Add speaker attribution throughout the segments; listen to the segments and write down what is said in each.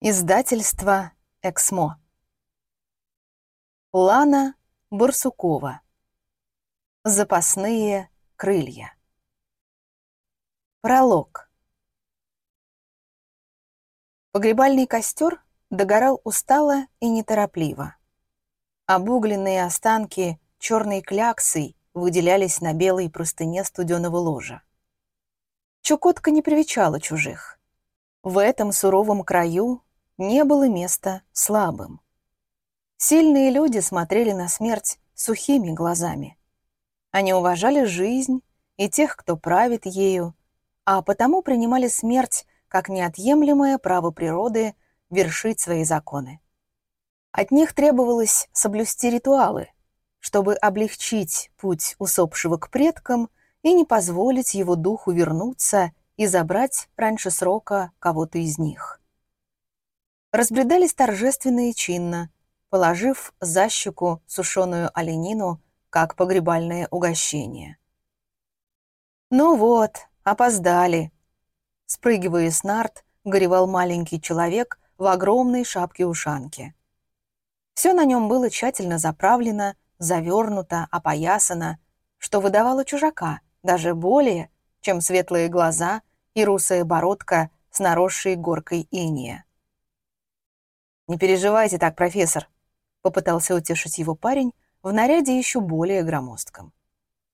Speaker 1: Издательство «Эксмо». Лана Барсукова. Запасные крылья. Пролог. Погребальный костер догорал устало и неторопливо. Обугленные останки черной кляксой выделялись на белой простыне студеного ложа. Чукотка не привечала чужих. В этом суровом краю не было места слабым. Сильные люди смотрели на смерть сухими глазами. Они уважали жизнь и тех, кто правит ею, а потому принимали смерть как неотъемлемое право природы вершить свои законы. От них требовалось соблюсти ритуалы, чтобы облегчить путь усопшего к предкам и не позволить его духу вернуться и забрать раньше срока кого-то из них разбредались торжественно и чинно, положив за щеку сушеную оленину, как погребальное угощение. «Ну вот, опоздали!» Спрыгивая с нарт, горевал маленький человек в огромной шапке-ушанке. Все на нем было тщательно заправлено, завернуто, опоясано, что выдавало чужака, даже более, чем светлые глаза и русая бородка с наросшей горкой иния. «Не переживайте так, профессор», — попытался утешить его парень в наряде еще более громоздком.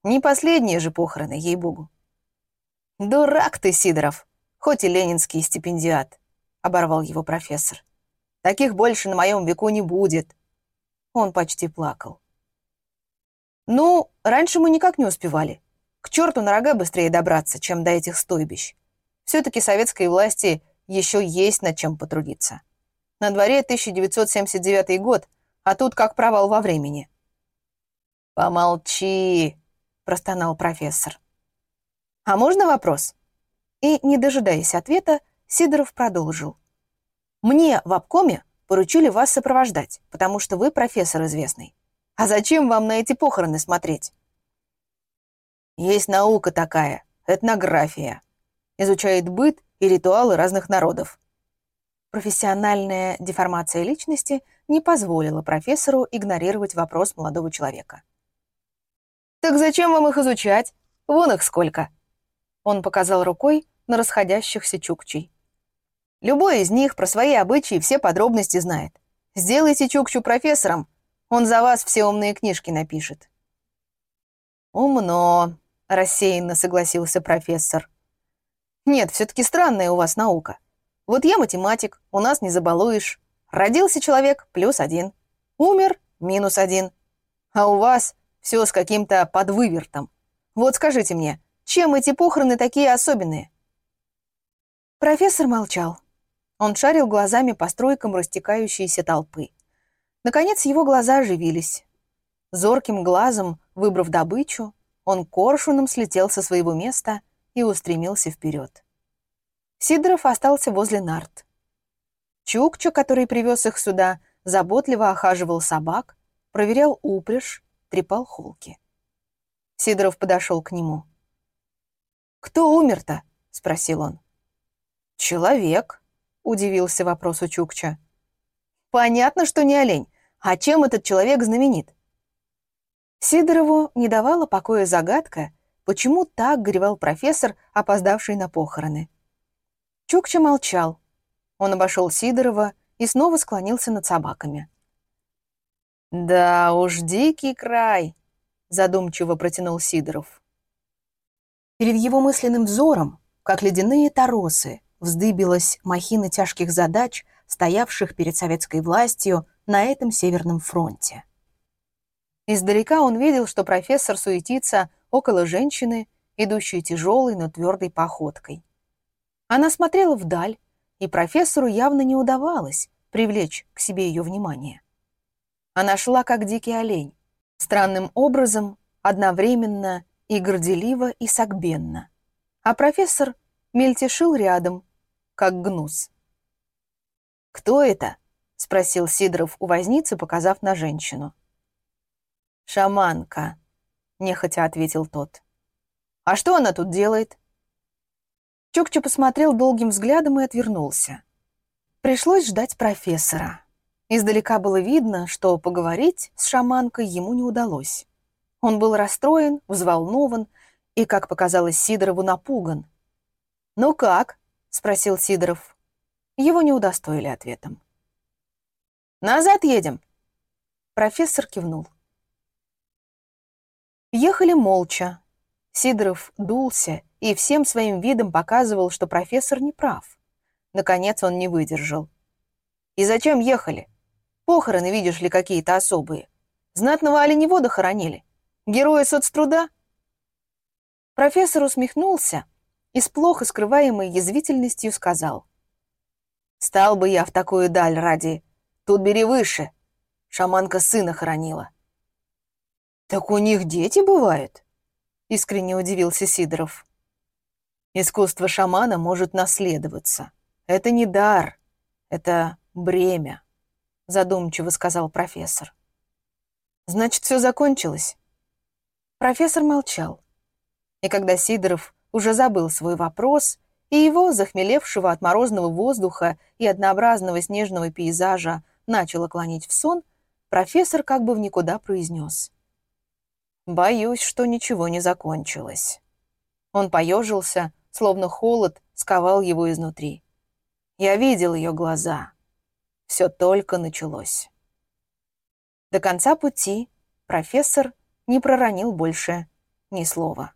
Speaker 1: «Не последние же похороны, ей-богу». «Дурак ты, Сидоров, хоть и ленинский стипендиат», — оборвал его профессор. «Таких больше на моем веку не будет». Он почти плакал. «Ну, раньше мы никак не успевали. К черту на рога быстрее добраться, чем до этих стойбищ. Все-таки советской власти еще есть над чем потрудиться». На дворе 1979 год, а тут как провал во времени. «Помолчи», — простонал профессор. «А можно вопрос?» И, не дожидаясь ответа, Сидоров продолжил. «Мне в обкоме поручили вас сопровождать, потому что вы профессор известный. А зачем вам на эти похороны смотреть?» «Есть наука такая, этнография. Изучает быт и ритуалы разных народов. Профессиональная деформация личности не позволила профессору игнорировать вопрос молодого человека. «Так зачем вам их изучать? Вон их сколько!» Он показал рукой на расходящихся чукчей. «Любой из них про свои обычаи все подробности знает. Сделайте чукчу профессором, он за вас все умные книжки напишет». «Умно», — рассеянно согласился профессор. «Нет, все-таки странная у вас наука. Вот я математик, у нас не забалуешь. Родился человек – плюс один. Умер – минус один. А у вас все с каким-то подвывертом. Вот скажите мне, чем эти похороны такие особенные?» Профессор молчал. Он шарил глазами по стройкам растекающейся толпы. Наконец его глаза оживились. Зорким глазом, выбрав добычу, он коршуном слетел со своего места и устремился вперед. Сидоров остался возле нарт. Чукча, который привез их сюда, заботливо охаживал собак, проверял упряжь, трепал холки. Сидоров подошел к нему. «Кто умер-то?» — спросил он. «Человек», — удивился вопросу Чукча. «Понятно, что не олень. А чем этот человек знаменит?» Сидорову не давала покоя загадка, почему так горевал профессор, опоздавший на похороны. Чукча молчал. Он обошел Сидорова и снова склонился над собаками. «Да уж, дикий край!» — задумчиво протянул Сидоров. Перед его мысленным взором, как ледяные торосы, вздыбилась махина тяжких задач, стоявших перед советской властью на этом Северном фронте. Издалека он видел, что профессор суетится около женщины, идущей тяжелой, но твердой походкой. Она смотрела вдаль, и профессору явно не удавалось привлечь к себе ее внимание. Она шла, как дикий олень, странным образом, одновременно и горделиво, и согбенно. А профессор мельтешил рядом, как гнус. «Кто это?» — спросил Сидоров у возницы, показав на женщину. «Шаманка», — нехотя ответил тот. «А что она тут делает?» Чукча посмотрел долгим взглядом и отвернулся. Пришлось ждать профессора. Издалека было видно, что поговорить с шаманкой ему не удалось. Он был расстроен, взволнован и, как показалось Сидорову, напуган. «Ну как?» — спросил Сидоров. Его не удостоили ответом. «Назад едем!» Профессор кивнул. Ехали молча. Сидоров дулся и всем своим видом показывал, что профессор не прав. Наконец он не выдержал. «И зачем ехали? Похороны, видишь ли, какие-то особые. Знатного оленевода хоронили. Героя соцтруда?» Профессор усмехнулся и с плохо скрываемой язвительностью сказал. «Стал бы я в такую даль ради. Тут бери выше. Шаманка сына хоронила». «Так у них дети бывают?» — искренне удивился Сидоров. «Искусство шамана может наследоваться. Это не дар, это бремя», — задумчиво сказал профессор. «Значит, все закончилось?» Профессор молчал. И когда Сидоров уже забыл свой вопрос, и его, захмелевшего от морозного воздуха и однообразного снежного пейзажа, начало клонить в сон, профессор как бы в никуда произнес. «Боюсь, что ничего не закончилось». Он поежился, словно холод сковал его изнутри. Я видел ее глаза. Все только началось. До конца пути профессор не проронил больше ни слова.